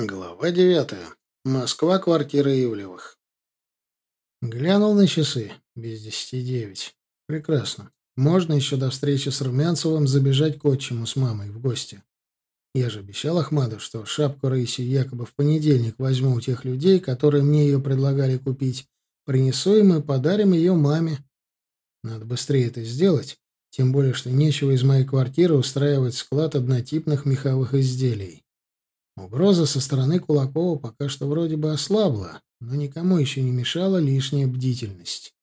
Глава девятая. Москва, квартира Ивлевых. Глянул на часы. Без десяти девять. Прекрасно. Можно еще до встречи с Румянцевым забежать к отчиму с мамой в гости. Я же обещал Ахмаду, что шапку рыси якобы в понедельник возьму у тех людей, которые мне ее предлагали купить. Принесу им и подарим ее маме. Надо быстрее это сделать, тем более, что нечего из моей квартиры устраивать склад однотипных меховых изделий. Угроза со стороны Кулакова пока что вроде бы ослабла, но никому еще не мешала лишняя бдительность.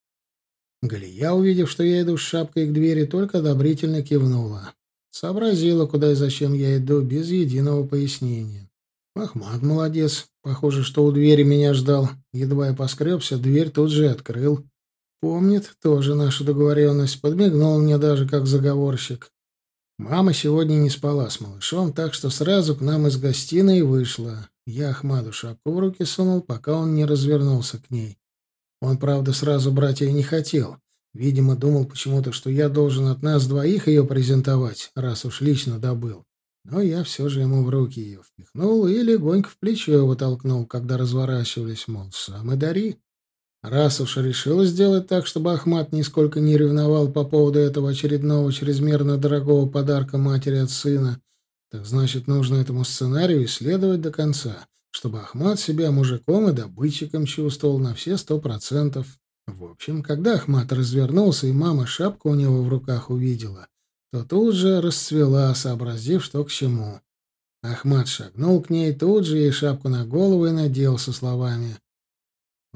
Галия, увидев, что я иду с шапкой к двери, только одобрительно кивнула. Сообразила, куда и зачем я иду, без единого пояснения. Ахмат молодец. Похоже, что у двери меня ждал. Едва я поскребся, дверь тут же открыл. Помнит тоже нашу договоренность. Подмигнул мне даже как заговорщик. Мама сегодня не спала с малышом, так что сразу к нам из гостиной вышла. Я Ахмаду шапку в руки сунул, пока он не развернулся к ней. Он, правда, сразу брать ее не хотел. Видимо, думал почему-то, что я должен от нас двоих ее презентовать, раз уж лично добыл. Но я все же ему в руки ее впихнул и легонько в плечо его толкнул, когда разворачивались, мол, сам и дари. Раз уж решила сделать так, чтобы Ахмат нисколько не ревновал по поводу этого очередного чрезмерно дорогого подарка матери от сына, так значит, нужно этому сценарию исследовать до конца, чтобы Ахмат себя мужиком и добытчиком чувствовал на все сто процентов. В общем, когда Ахмат развернулся и мама шапку у него в руках увидела, то тут же расцвела, сообразив, что к чему. Ахмат шагнул к ней, тут же ей шапку на голову и надел со словами —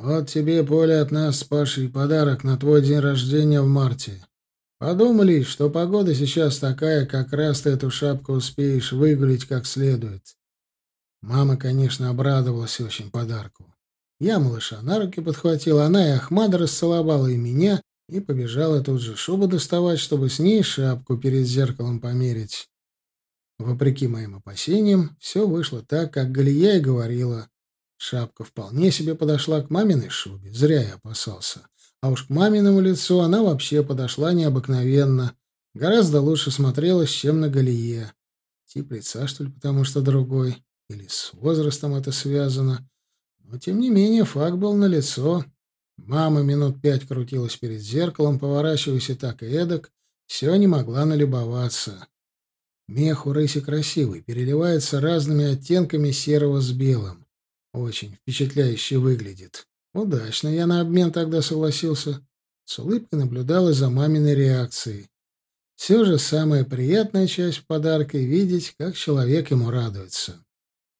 вот тебе, поле от нас с Пашей подарок на твой день рождения в марте. Подумали, что погода сейчас такая, как раз ты эту шапку успеешь выгулить как следует. Мама, конечно, обрадовалась очень подарку. Я малыша на руки подхватила, она и Ахмада расцеловала, и меня, и побежала тут же шубу доставать, чтобы с ней шапку перед зеркалом померить. Вопреки моим опасениям, все вышло так, как Галия и говорила. Шапка вполне себе подошла к маминой шубе, зря я опасался. А уж к маминому лицу она вообще подошла необыкновенно. Гораздо лучше смотрелась, чем на галие. Тип лица, что ли, потому что другой? Или с возрастом это связано? Но, тем не менее, факт был налицо. Мама минут пять крутилась перед зеркалом, поворачиваясь и так и эдак, все не могла налюбоваться. Мех у рыси красивый, переливается разными оттенками серого с белым. Очень впечатляюще выглядит. Удачно я на обмен тогда согласился. С улыбкой наблюдала за маминой реакцией. Все же самая приятная часть в подарке — видеть, как человек ему радуется.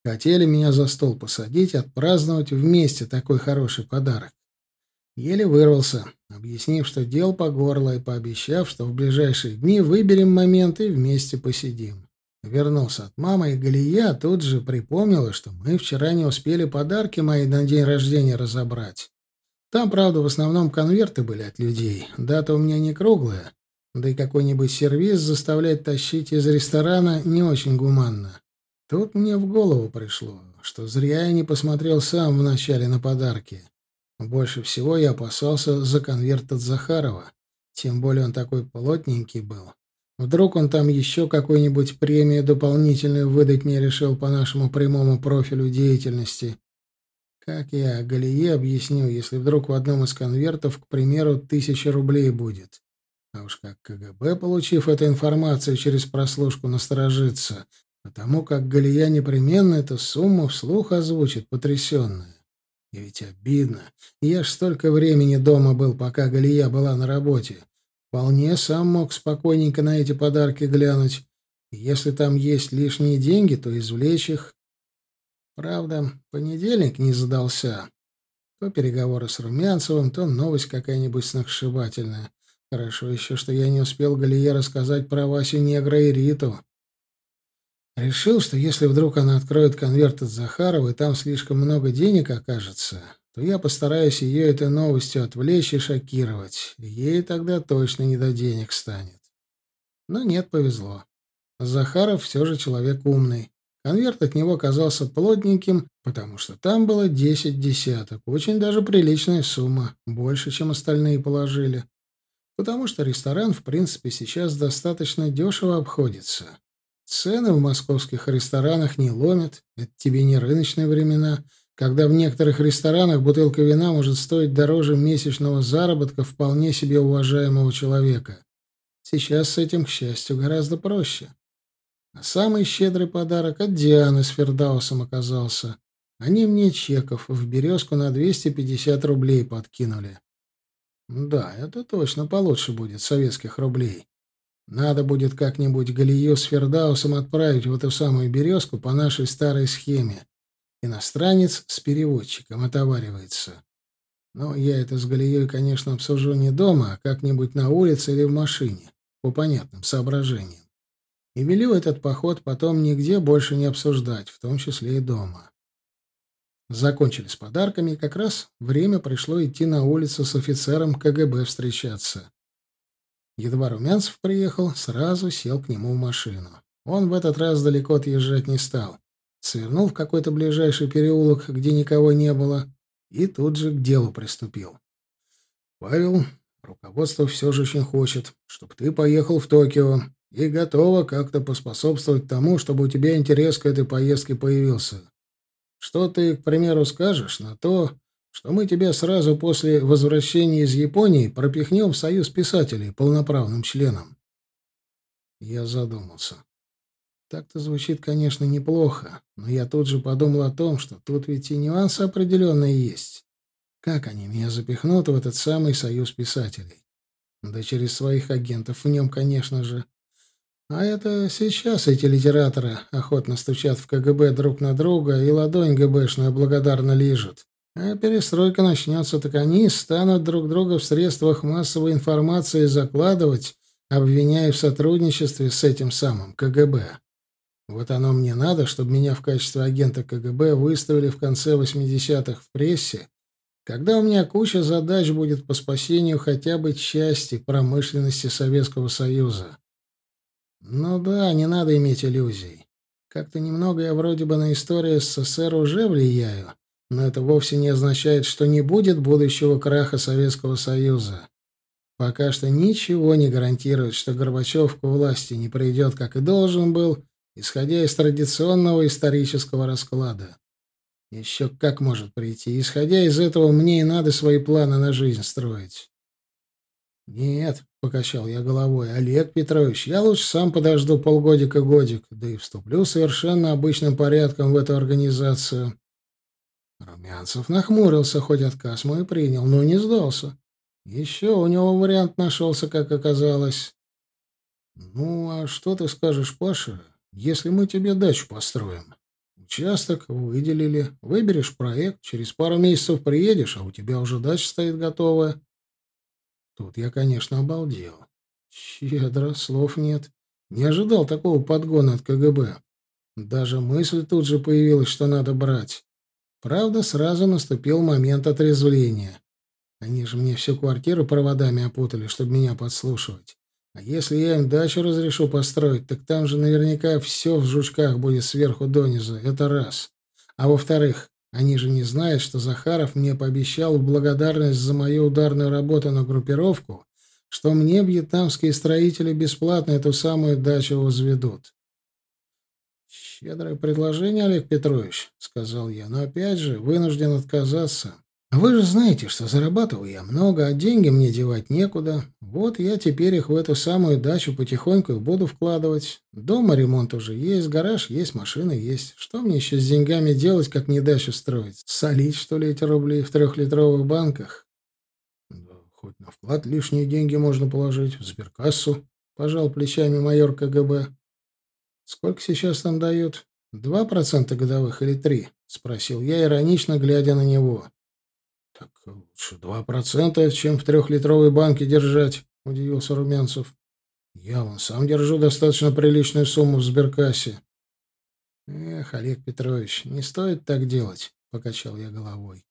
Хотели меня за стол посадить, отпраздновать вместе такой хороший подарок. Еле вырвался, объяснив, что дел по горло, и пообещав, что в ближайшие дни выберем момент и вместе посидим. Вернулся от мамы, и Галия тут же припомнила, что мы вчера не успели подарки мои на день рождения разобрать. Там, правда, в основном конверты были от людей. Дата у меня не круглая. Да и какой-нибудь сервис заставлять тащить из ресторана не очень гуманно. Тут мне в голову пришло, что зря я не посмотрел сам вначале на подарки. Больше всего я опасался за конверт от Захарова. Тем более он такой плотненький был. Вдруг он там еще какую-нибудь премию дополнительную выдать мне решил по нашему прямому профилю деятельности. Как я Галие объясню, если вдруг в одном из конвертов, к примеру, тысяча рублей будет? А уж как КГБ, получив эту информацию через прослушку, насторожится, потому как Галия непременно эту сумму вслух озвучит, потрясенная. И ведь обидно. Я ж столько времени дома был, пока Галия была на работе. Вполне сам мог спокойненько на эти подарки глянуть. Если там есть лишние деньги, то извлечь их. Правда, понедельник не задался. То переговоры с Румянцевым, то новость какая-нибудь сногсшибательная. Хорошо еще, что я не успел Галие рассказать про Васю Негра и Риту. Решил, что если вдруг она откроет конверт от Захарова, и там слишком много денег окажется, то я постараюсь ее этой новостью отвлечь и шокировать. Ей тогда точно не до денег станет. Но нет, повезло. Захаров все же человек умный. Конверт от него оказался плотненьким, потому что там было десять десяток. Очень даже приличная сумма, больше, чем остальные положили. Потому что ресторан, в принципе, сейчас достаточно дешево обходится. Цены в московских ресторанах не ломят, это тебе не рыночные времена — когда в некоторых ресторанах бутылка вина может стоить дороже месячного заработка вполне себе уважаемого человека. Сейчас с этим, к счастью, гораздо проще. А самый щедрый подарок от Дианы с Фердаусом оказался. Они мне чеков в «Березку» на 250 рублей подкинули. Да, это точно получше будет советских рублей. Надо будет как-нибудь Галию с Фердаусом отправить в эту самую «Березку» по нашей старой схеме. Иностранец с переводчиком отоваривается. Но я это с Галией, конечно, обсужу не дома, а как-нибудь на улице или в машине, по понятным соображениям. И велю этот поход потом нигде больше не обсуждать, в том числе и дома. Закончили с подарками, и как раз время пришло идти на улицу с офицером КГБ встречаться. Едва Румянцев приехал, сразу сел к нему в машину. Он в этот раз далеко отъезжать не стал свернул в какой-то ближайший переулок, где никого не было, и тут же к делу приступил. «Павел, руководство все же очень хочет, чтобы ты поехал в Токио и готова как-то поспособствовать тому, чтобы у тебя интерес к этой поездке появился. Что ты, к примеру, скажешь на то, что мы тебя сразу после возвращения из Японии пропихнем в Союз писателей полноправным членом?» Я задумался. Так-то звучит, конечно, неплохо, но я тут же подумал о том, что тут ведь и нюансы определенные есть. Как они меня запихнут в этот самый союз писателей? Да через своих агентов в нем, конечно же. А это сейчас эти литераторы охотно стучат в КГБ друг на друга и ладонь ГБшную благодарно лижут. А перестройка начнется, так они станут друг друга в средствах массовой информации закладывать, обвиняя в сотрудничестве с этим самым КГБ. Вот оно мне надо, чтобы меня в качестве агента КГБ выставили в конце 80-х в прессе, когда у меня куча задач будет по спасению хотя бы части промышленности Советского Союза. Ну да, не надо иметь иллюзий. Как-то немного я вроде бы на историю СССР уже влияю, но это вовсе не означает, что не будет будущего краха Советского Союза. Пока что ничего не гарантирует, что Горбачев к власти не придет, как и должен был, исходя из традиционного исторического расклада. Еще как может прийти. Исходя из этого, мне и надо свои планы на жизнь строить. «Нет», — покачал я головой, — «Олег Петрович, я лучше сам подожду полгодика-годик, да и вступлю совершенно обычным порядком в эту организацию». Румянцев нахмурился, хоть отказ мой принял, но не сдался. Еще у него вариант нашелся, как оказалось. «Ну, а что ты скажешь, Паша? Если мы тебе дачу построим. Участок выделили, выберешь проект, через пару месяцев приедешь, а у тебя уже дача стоит готовая. Тут я, конечно, обалдел. Щедро, слов нет. Не ожидал такого подгона от КГБ. Даже мысль тут же появилась, что надо брать. Правда, сразу наступил момент отрезвления. Они же мне всю квартиру проводами опутали, чтобы меня подслушивать. А если я им дачу разрешу построить, так там же наверняка все в жучках будет сверху донизу. Это раз. А во-вторых, они же не знают, что Захаров мне пообещал в благодарность за мою ударную работу на группировку, что мне вьетнамские строители бесплатно эту самую дачу возведут. «Щедрое предложение, Олег Петрович», — сказал я, — «но опять же вынужден отказаться. Вы же знаете, что зарабатываю я много, а деньги мне девать некуда. Вот я теперь их в эту самую дачу потихоньку буду вкладывать. Дома ремонт уже есть, гараж есть, машина есть. Что мне еще с деньгами делать, как не дачу строить? Солить, что ли, эти рубли в трехлитровых банках? Да, хоть на вклад лишние деньги можно положить, в сберкассу, — пожал плечами майор КГБ. Сколько сейчас там дают? Два процента годовых или три? — спросил я, иронично глядя на него. «Лучше два процента, чем в трехлитровой банке держать», — удивился Румянцев. «Я вон сам держу достаточно приличную сумму в сберкассе». «Эх, Олег Петрович, не стоит так делать», — покачал я головой.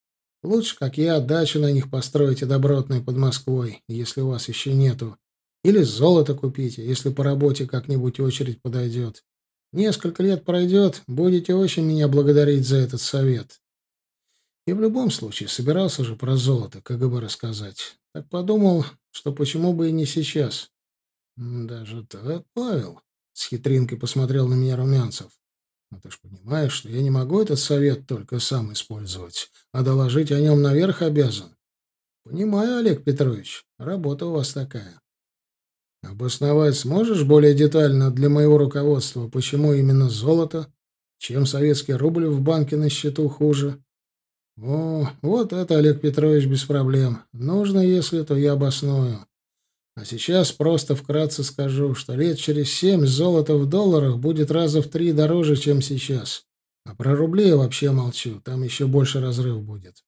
«Лучше, как я, дачу на них построить и добротную под Москвой, если у вас еще нету. Или золото купите, если по работе как-нибудь очередь подойдет. Несколько лет пройдет, будете очень меня благодарить за этот совет». И в любом случае собирался же про золото КГБ рассказать. Так подумал, что почему бы и не сейчас. Даже так, Павел, с хитринкой посмотрел на меня Румянцев. Но ты ж понимаешь, что я не могу этот совет только сам использовать, а доложить о нем наверх обязан. Понимаю, Олег Петрович, работа у вас такая. Обосновать сможешь более детально для моего руководства, почему именно золото? Чем советский рубль в банке на счету хуже? О, вот это, Олег Петрович, без проблем. Нужно, если, то я обосную. А сейчас просто вкратце скажу, что лет через семь золото в долларах будет раза в три дороже, чем сейчас. А про рубли я вообще молчу, там еще больше разрыв будет.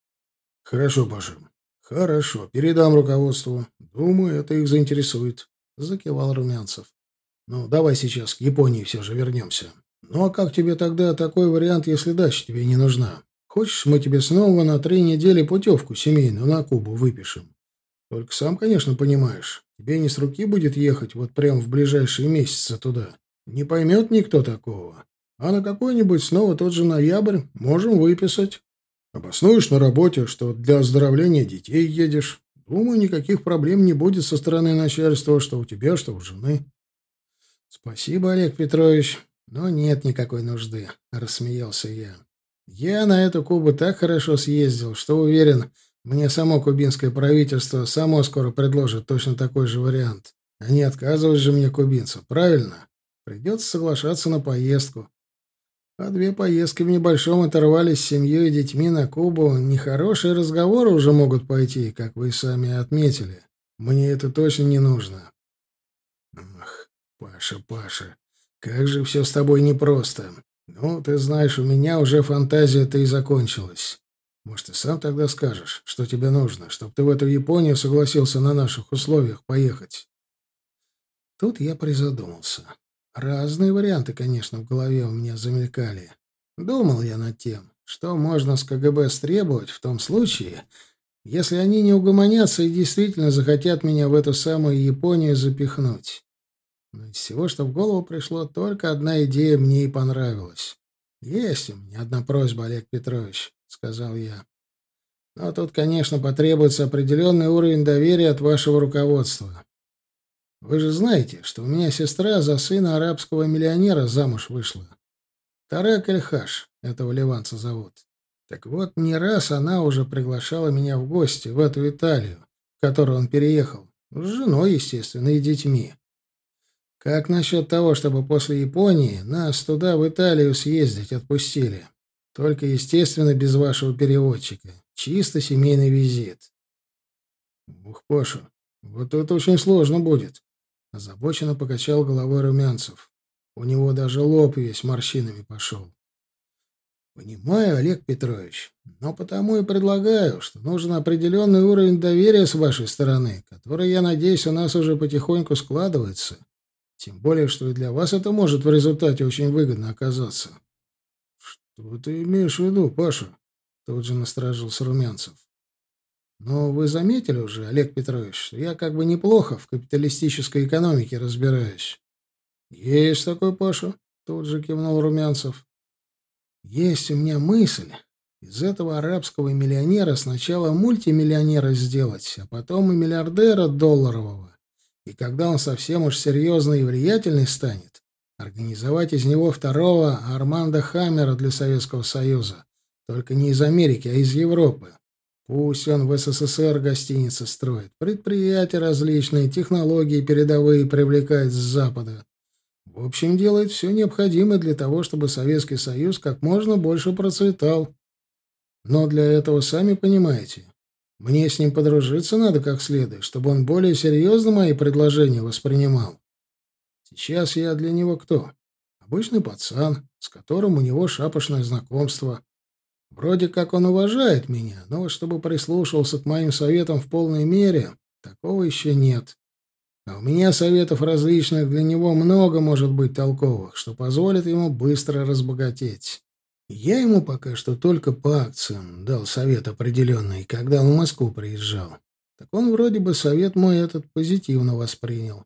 Хорошо, Паша. Хорошо, передам руководству. Думаю, это их заинтересует. Закивал Румянцев. Ну, давай сейчас к Японии все же вернемся. Ну, а как тебе тогда такой вариант, если дача тебе не нужна? Хочешь, мы тебе снова на три недели путевку семейную на Кубу выпишем? Только сам, конечно, понимаешь, тебе не с руки будет ехать вот прям в ближайшие месяцы туда. Не поймет никто такого. А на какой-нибудь снова тот же ноябрь можем выписать. Обоснуешь на работе, что для оздоровления детей едешь. Думаю, никаких проблем не будет со стороны начальства, что у тебя, что у жены. — Спасибо, Олег Петрович, но нет никакой нужды, — рассмеялся я. Я на эту Кубу так хорошо съездил, что уверен, мне само кубинское правительство само скоро предложит точно такой же вариант. Они отказывают же мне кубинцу, правильно? Придется соглашаться на поездку. А две поездки в небольшом оторвались с семьей и детьми на Кубу. Нехорошие разговоры уже могут пойти, как вы сами отметили. Мне это точно не нужно. Ах, Паша, Паша, как же все с тобой непросто. «Ну, ты знаешь, у меня уже фантазия-то и закончилась. Может, ты сам тогда скажешь, что тебе нужно, чтобы ты в эту Японию согласился на наших условиях поехать?» Тут я призадумался. Разные варианты, конечно, в голове у меня замелькали. Думал я над тем, что можно с КГБ стребовать в том случае, если они не угомонятся и действительно захотят меня в эту самую Японию запихнуть. Но из всего, что в голову пришло, только одна идея мне и понравилась. «Есть у меня одна просьба, Олег Петрович», — сказал я. «Но тут, конечно, потребуется определенный уровень доверия от вашего руководства. Вы же знаете, что у меня сестра за сына арабского миллионера замуж вышла. Тарак Эльхаш, этого ливанца зовут. Так вот, не раз она уже приглашала меня в гости в эту Италию, в которую он переехал. С женой, естественно, и детьми. Как насчет того, чтобы после Японии нас туда, в Италию, съездить отпустили? Только, естественно, без вашего переводчика. Чисто семейный визит. Ух, Паша, вот это очень сложно будет. Озабоченно покачал головой Румянцев. У него даже лоб весь морщинами пошел. Понимаю, Олег Петрович, но потому и предлагаю, что нужен определенный уровень доверия с вашей стороны, который, я надеюсь, у нас уже потихоньку складывается. — тем более, что и для вас это может в результате очень выгодно оказаться. — Что ты имеешь в виду, Паша? — тут же насторожился Румянцев. — Но вы заметили уже, Олег Петрович, что я как бы неплохо в капиталистической экономике разбираюсь. — Есть такой, Паша, — тут же кивнул Румянцев. — Есть у меня мысль, из этого арабского миллионера сначала мультимиллионера сделать, а потом и миллиардера долларового и когда он совсем уж серьезный и влиятельный станет, организовать из него второго Арманда Хаммера для Советского Союза, только не из Америки, а из Европы. Пусть он в СССР гостиницы строит, предприятия различные, технологии передовые привлекает с Запада. В общем, делает все необходимое для того, чтобы Советский Союз как можно больше процветал. Но для этого, сами понимаете, мне с ним подружиться надо как следует, чтобы он более серьезно мои предложения воспринимал. Сейчас я для него кто? Обычный пацан, с которым у него шапошное знакомство. Вроде как он уважает меня, но чтобы прислушивался к моим советам в полной мере, такого еще нет. А у меня советов различных для него много может быть толковых, что позволит ему быстро разбогатеть. Я ему пока что только по акциям дал совет определенный, когда он в Москву приезжал. Так он вроде бы совет мой этот позитивно воспринял.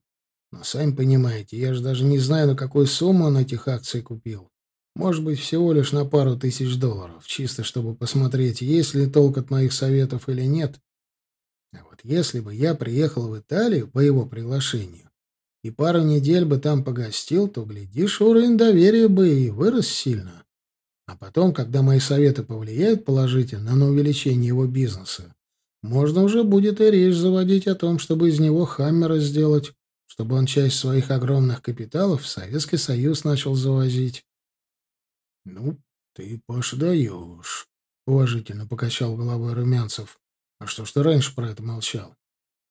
Но сами понимаете, я же даже не знаю, на какую сумму он этих акций купил. Может быть, всего лишь на пару тысяч долларов, чисто чтобы посмотреть, есть ли толк от моих советов или нет. А вот если бы я приехал в Италию по его приглашению и пару недель бы там погостил, то, глядишь, уровень доверия бы и вырос сильно. А потом, когда мои советы повлияют положительно на увеличение его бизнеса, можно уже будет и речь заводить о том, чтобы из него «Хаммера» сделать, чтобы он часть своих огромных капиталов в Советский Союз начал завозить. — Ну, ты, Паша, даешь, — уважительно покачал головой Румянцев. — А что ж ты раньше про это молчал?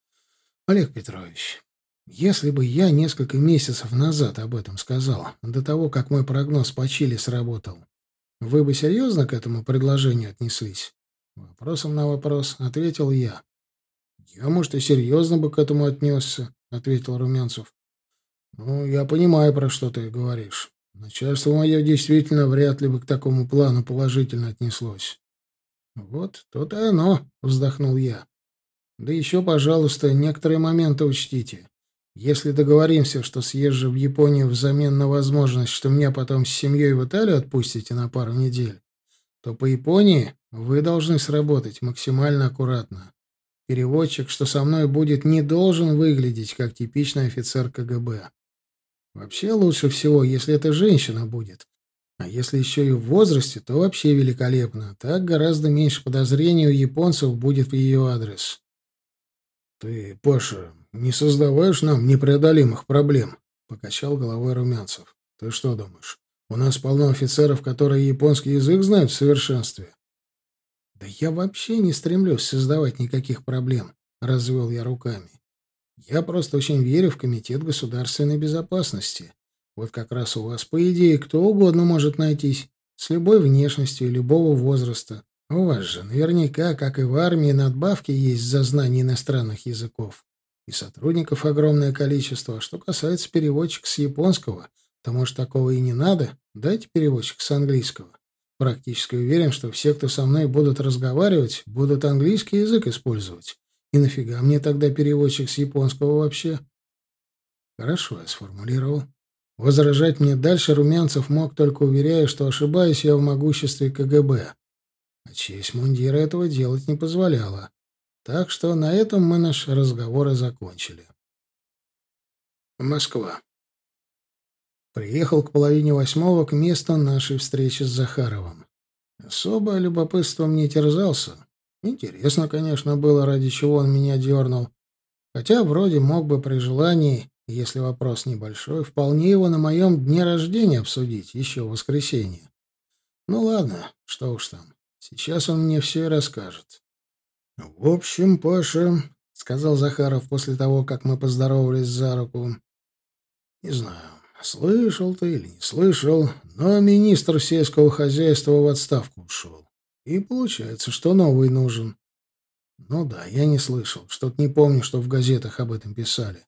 — Олег Петрович, если бы я несколько месяцев назад об этом сказал, до того, как мой прогноз по Чили сработал, вы бы серьезно к этому предложению отнеслись? Вопросом на вопрос ответил я. Я, может, и серьезно бы к этому отнесся, ответил Румянцев. Ну, я понимаю, про что ты говоришь. Начальство мое действительно вряд ли бы к такому плану положительно отнеслось. Вот то-то и оно, вздохнул я. Да еще, пожалуйста, некоторые моменты учтите. Если договоримся, что съезжу в Японию взамен на возможность, что меня потом с семьей в Италию отпустите на пару недель, то по Японии вы должны сработать максимально аккуратно. Переводчик, что со мной будет, не должен выглядеть как типичный офицер КГБ. Вообще лучше всего, если это женщина будет. А если еще и в возрасте, то вообще великолепно. Так гораздо меньше подозрений у японцев будет в ее адрес. — Ты, Паша, не создаваешь нам непреодолимых проблем», — покачал головой Румянцев. «Ты что думаешь, у нас полно офицеров, которые японский язык знают в совершенстве?» «Да я вообще не стремлюсь создавать никаких проблем», — развел я руками. «Я просто очень верю в Комитет государственной безопасности. Вот как раз у вас, по идее, кто угодно может найтись, с любой внешностью и любого возраста. У вас же наверняка, как и в армии, надбавки есть за знание иностранных языков. И сотрудников огромное количество. А что касается переводчика с японского, то, может, такого и не надо? Дайте переводчик с английского. Практически уверен, что все, кто со мной будут разговаривать, будут английский язык использовать. И нафига мне тогда переводчик с японского вообще? Хорошо, я сформулировал. Возражать мне дальше Румянцев мог, только уверяя, что ошибаюсь я в могуществе КГБ. А честь мундира этого делать не позволяла. Так что на этом мы наши разговоры закончили. Москва. Приехал к половине восьмого к месту нашей встречи с Захаровым. Особое любопытство мне терзался. Интересно, конечно, было, ради чего он меня дернул. Хотя вроде мог бы при желании, если вопрос небольшой, вполне его на моем дне рождения обсудить, еще в воскресенье. Ну ладно, что уж там. Сейчас он мне все и расскажет. «В общем, Паша», — сказал Захаров после того, как мы поздоровались за руку, — «не знаю, слышал ты или не слышал, но министр сельского хозяйства в отставку ушел. И получается, что новый нужен». «Ну да, я не слышал, что-то не помню, что в газетах об этом писали».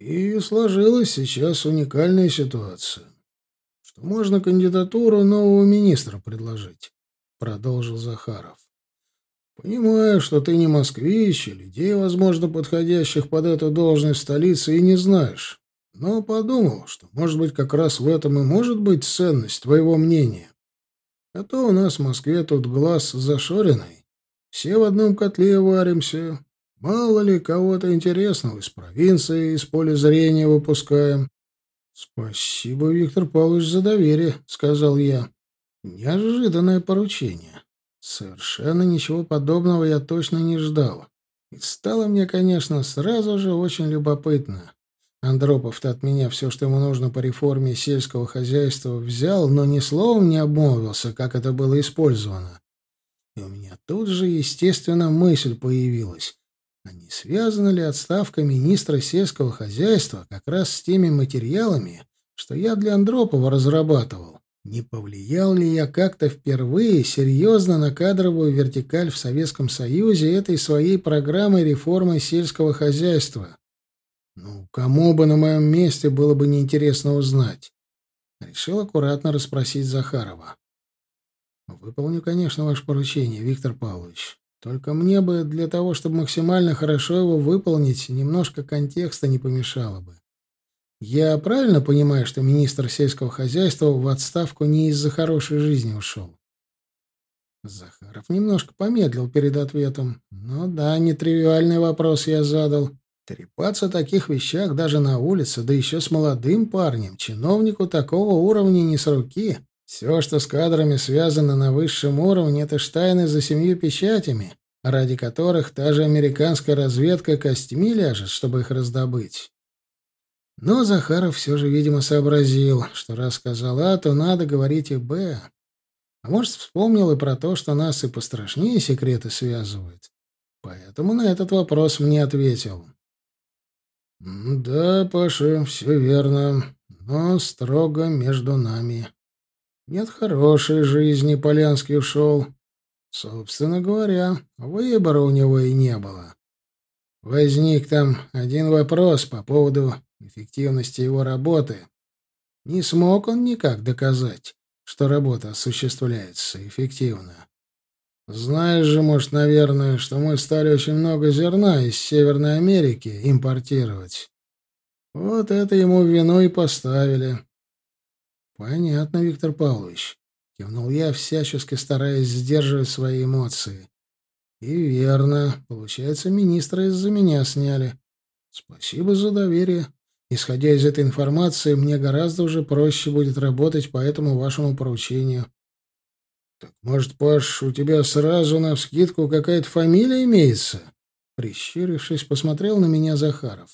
И сложилась сейчас уникальная ситуация, что можно кандидатуру нового министра предложить, — продолжил Захаров. Понимаю, что ты не москвич, и людей, возможно, подходящих под эту должность столицы, и не знаешь. Но подумал, что, может быть, как раз в этом и может быть ценность твоего мнения. А то у нас в Москве тут глаз зашоренный. Все в одном котле варимся. Мало ли кого-то интересного из провинции, из поля зрения выпускаем. — Спасибо, Виктор Павлович, за доверие, — сказал я. Неожиданное поручение. Совершенно ничего подобного я точно не ждал. И стало мне, конечно, сразу же очень любопытно. Андропов-то от меня все, что ему нужно по реформе сельского хозяйства, взял, но ни словом не обмолвился, как это было использовано. И у меня тут же, естественно, мысль появилась. А не связана ли отставка министра сельского хозяйства как раз с теми материалами, что я для Андропова разрабатывал? Не повлиял ли я как-то впервые серьезно на кадровую вертикаль в Советском Союзе этой своей программой реформы сельского хозяйства? Ну, кому бы на моем месте было бы неинтересно узнать? Решил аккуратно расспросить Захарова. «Выполню, конечно, ваше поручение, Виктор Павлович. Только мне бы для того, чтобы максимально хорошо его выполнить, немножко контекста не помешало бы. Я правильно понимаю, что министр сельского хозяйства в отставку не из-за хорошей жизни ушел? Захаров немножко помедлил перед ответом. Ну да, нетривиальный вопрос я задал. Трепаться о таких вещах даже на улице, да еще с молодым парнем, чиновнику такого уровня не с руки. Все, что с кадрами связано на высшем уровне, это штайны за семью печатями, ради которых та же американская разведка костьми ляжет, чтобы их раздобыть. Но Захаров все же, видимо, сообразил, что раз сказал А, то надо говорить и Б. А может, вспомнил и про то, что нас и пострашнее секреты связывают. Поэтому на этот вопрос мне ответил. «Да, Паша, все верно, но строго между нами. Нет хорошей жизни Полянский ушел. Собственно говоря, выбора у него и не было. Возник там один вопрос по поводу эффективности его работы. Не смог он никак доказать, что работа осуществляется эффективно. Знаешь же, может, наверное, что мы стали очень много зерна из Северной Америки импортировать. Вот это ему вину и поставили. Понятно, Виктор Павлович, кивнул я, всячески стараясь сдерживать свои эмоции. И верно, получается, министра из-за меня сняли. Спасибо за доверие. Исходя из этой информации, мне гораздо уже проще будет работать по этому вашему поручению. Так, может, Паш, у тебя сразу на вскидку какая-то фамилия имеется? Прищурившись, посмотрел на меня Захаров.